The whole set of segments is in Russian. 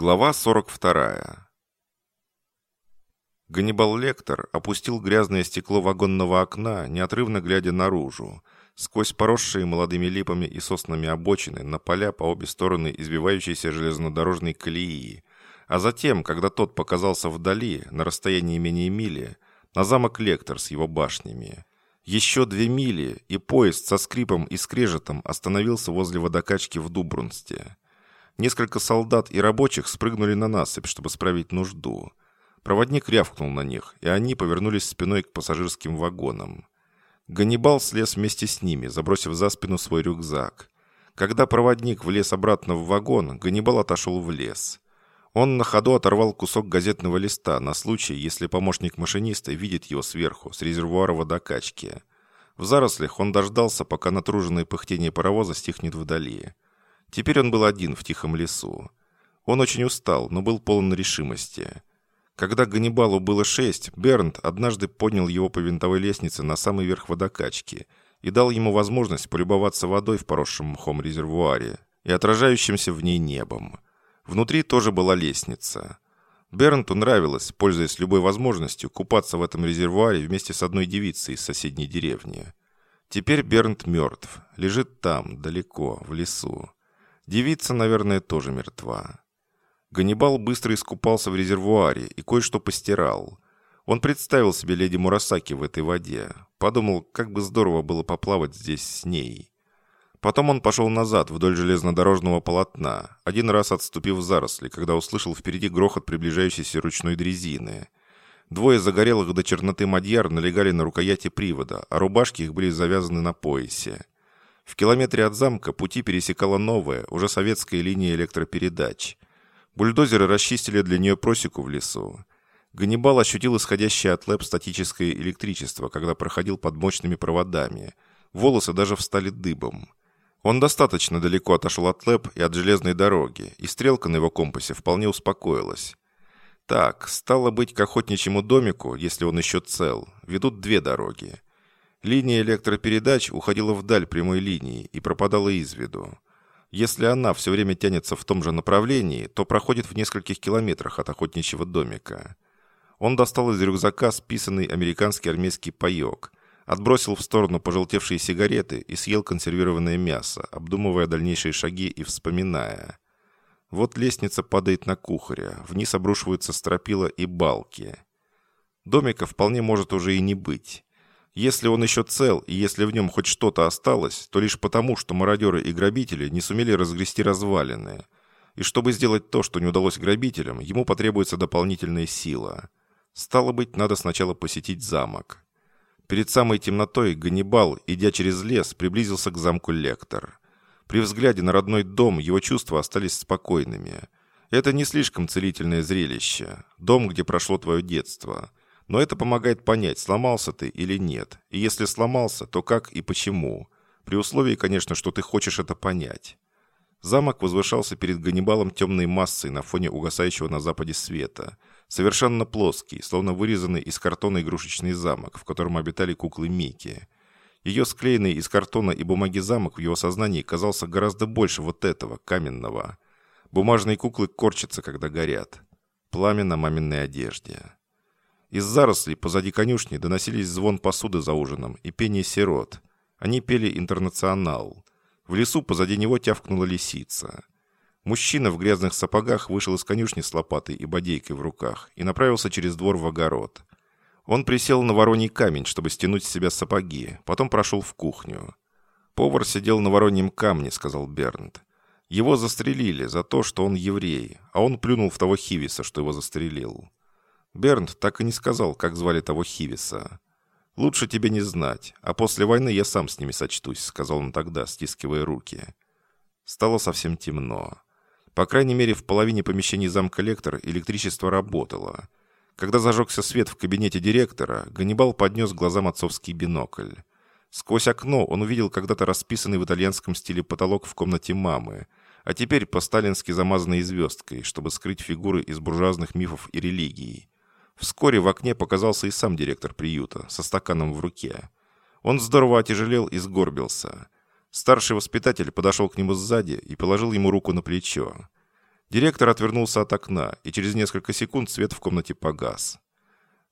Глава 42. Ганнибал Лектор опустил грязное стекло вагонного окна, неотрывно глядя наружу, сквозь поросшие молодыми липами и соснами обочины на поля по обе стороны избивающейся железнодорожной колеи, а затем, когда тот показался вдали, на расстоянии менее мили, на замок Лектор с его башнями. Еще две мили, и поезд со скрипом и скрежетом остановился возле водокачки в Дубрунсте. Несколько солдат и рабочих спрыгнули на насыпь, чтобы справить нужду. Проводник рявкнул на них, и они повернулись спиной к пассажирским вагонам. Ганнибал слез вместе с ними, забросив за спину свой рюкзак. Когда проводник влез обратно в вагон, Ганнибал отошел в лес. Он на ходу оторвал кусок газетного листа на случай, если помощник машиниста видит его сверху, с резервуара водокачки. В зарослях он дождался, пока натруженное пыхтение паровоза стихнет вдали. Теперь он был один в тихом лесу. Он очень устал, но был полон решимости. Когда Ганнибалу было шесть, Бернт однажды поднял его по винтовой лестнице на самый верх водокачки и дал ему возможность полюбоваться водой в поросшем мхом резервуаре и отражающимся в ней небом. Внутри тоже была лестница. Бернту нравилось, пользуясь любой возможностью, купаться в этом резервуаре вместе с одной девицей из соседней деревни. Теперь Бернт мертв, лежит там, далеко, в лесу. Девица, наверное, тоже мертва. Ганнибал быстро искупался в резервуаре и кое-что постирал. Он представил себе леди Мурасаки в этой воде. Подумал, как бы здорово было поплавать здесь с ней. Потом он пошел назад вдоль железнодорожного полотна, один раз отступив в заросли, когда услышал впереди грохот приближающейся ручной дрезины. Двое загорелых до черноты мадьяр налегали на рукояти привода, а рубашки их были завязаны на поясе. В километре от замка пути пересекала новая, уже советская линия электропередач. Бульдозеры расчистили для нее просеку в лесу. Ганнибал ощутил исходящее от лэп статическое электричество, когда проходил под мощными проводами. Волосы даже встали дыбом. Он достаточно далеко отошел от лэп и от железной дороги, и стрелка на его компасе вполне успокоилась. Так, стало быть, к охотничьему домику, если он еще цел, ведут две дороги. Линия электропередач уходила вдаль прямой линии и пропадала из виду. Если она все время тянется в том же направлении, то проходит в нескольких километрах от охотничьего домика. Он достал из рюкзака списанный американский армейский паек, отбросил в сторону пожелтевшие сигареты и съел консервированное мясо, обдумывая дальнейшие шаги и вспоминая. Вот лестница падает на кухаря, вниз обрушиваются стропила и балки. Домика вполне может уже и не быть. Если он еще цел, и если в нем хоть что-то осталось, то лишь потому, что мародеры и грабители не сумели разгрести развалины. И чтобы сделать то, что не удалось грабителям, ему потребуется дополнительная сила. Стало быть, надо сначала посетить замок. Перед самой темнотой Ганнибал, идя через лес, приблизился к замку Лектор. При взгляде на родной дом его чувства остались спокойными. Это не слишком целительное зрелище. Дом, где прошло твое детство. Но это помогает понять, сломался ты или нет. И если сломался, то как и почему. При условии, конечно, что ты хочешь это понять. Замок возвышался перед Ганнибалом темной массой на фоне угасающего на западе света. Совершенно плоский, словно вырезанный из картона игрушечный замок, в котором обитали куклы Микки. Ее склеенный из картона и бумаги замок в его сознании казался гораздо больше вот этого, каменного. Бумажные куклы корчатся, когда горят. Пламя на маминой одежде. Из зарослей позади конюшни доносились звон посуды за ужином и пение сирот. Они пели «Интернационал». В лесу позади него тявкнула лисица. Мужчина в грязных сапогах вышел из конюшни с лопатой и бодейкой в руках и направился через двор в огород. Он присел на вороний камень, чтобы стянуть с себя сапоги, потом прошел в кухню. «Повар сидел на вороньем камне», — сказал Бернт. «Его застрелили за то, что он еврей, а он плюнул в того Хивиса, что его застрелил. Бернт так и не сказал, как звали того Хивиса. «Лучше тебе не знать, а после войны я сам с ними сочтусь», — сказал он тогда, стискивая руки. Стало совсем темно. По крайней мере, в половине помещений замка Лектор электричество работало. Когда зажегся свет в кабинете директора, Ганнибал поднес глазам отцовский бинокль. Сквозь окно он увидел когда-то расписанный в итальянском стиле потолок в комнате мамы, а теперь по-сталински замазанный звездкой, чтобы скрыть фигуры из буржуазных мифов и религий. Вскоре в окне показался и сам директор приюта со стаканом в руке. Он здорово отяжелел и сгорбился. Старший воспитатель подошел к нему сзади и положил ему руку на плечо. Директор отвернулся от окна, и через несколько секунд свет в комнате погас.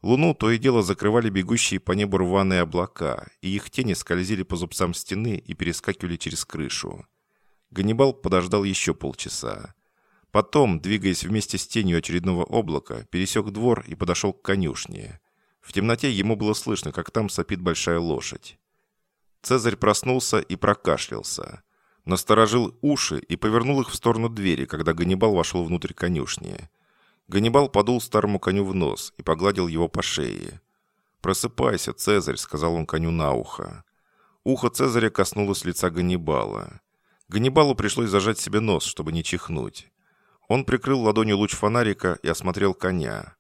Луну то и дело закрывали бегущие по небу рваные облака, и их тени скользили по зубцам стены и перескакивали через крышу. Ганнибал подождал еще полчаса. Потом, двигаясь вместе с тенью очередного облака, пересек двор и подошел к конюшне. В темноте ему было слышно, как там сопит большая лошадь. Цезарь проснулся и прокашлялся. Насторожил уши и повернул их в сторону двери, когда Ганнибал вошел внутрь конюшни. Ганнибал подул старому коню в нос и погладил его по шее. «Просыпайся, Цезарь», — сказал он коню на ухо. Ухо Цезаря коснулось лица Ганнибала. Ганнибалу пришлось зажать себе нос, чтобы не чихнуть. Он прикрыл ладонью луч фонарика и осмотрел коня.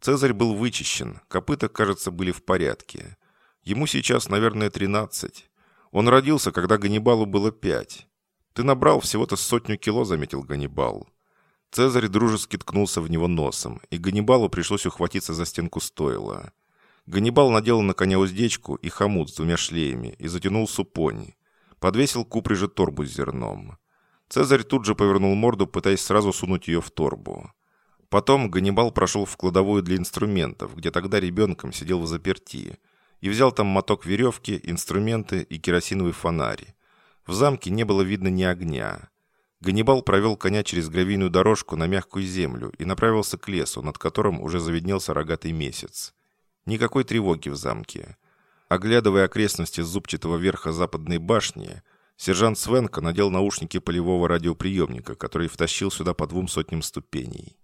Цезарь был вычищен, копыта, кажется, были в порядке. Ему сейчас, наверное, тринадцать. Он родился, когда Ганнибалу было пять. «Ты набрал всего-то сотню кило», — заметил Ганнибал. Цезарь дружески ткнулся в него носом, и Ганнибалу пришлось ухватиться за стенку стойла. Ганнибал надел на коня уздечку и хомут с двумя шлеями и затянул супонь. Подвесил к упряжи торбу с зерном. Цезарь тут же повернул морду, пытаясь сразу сунуть ее в торбу. Потом Ганнибал прошел в кладовую для инструментов, где тогда ребенком сидел в заперти, и взял там моток веревки, инструменты и керосиновый фонарь. В замке не было видно ни огня. Ганнибал провел коня через гравийную дорожку на мягкую землю и направился к лесу, над которым уже заведнелся рогатый месяц. Никакой тревоги в замке. Оглядывая окрестности зубчатого верха западной башни, сержант Свенка надел наушники полевого радиоприемника, который втащил сюда по двум сотням ступеней.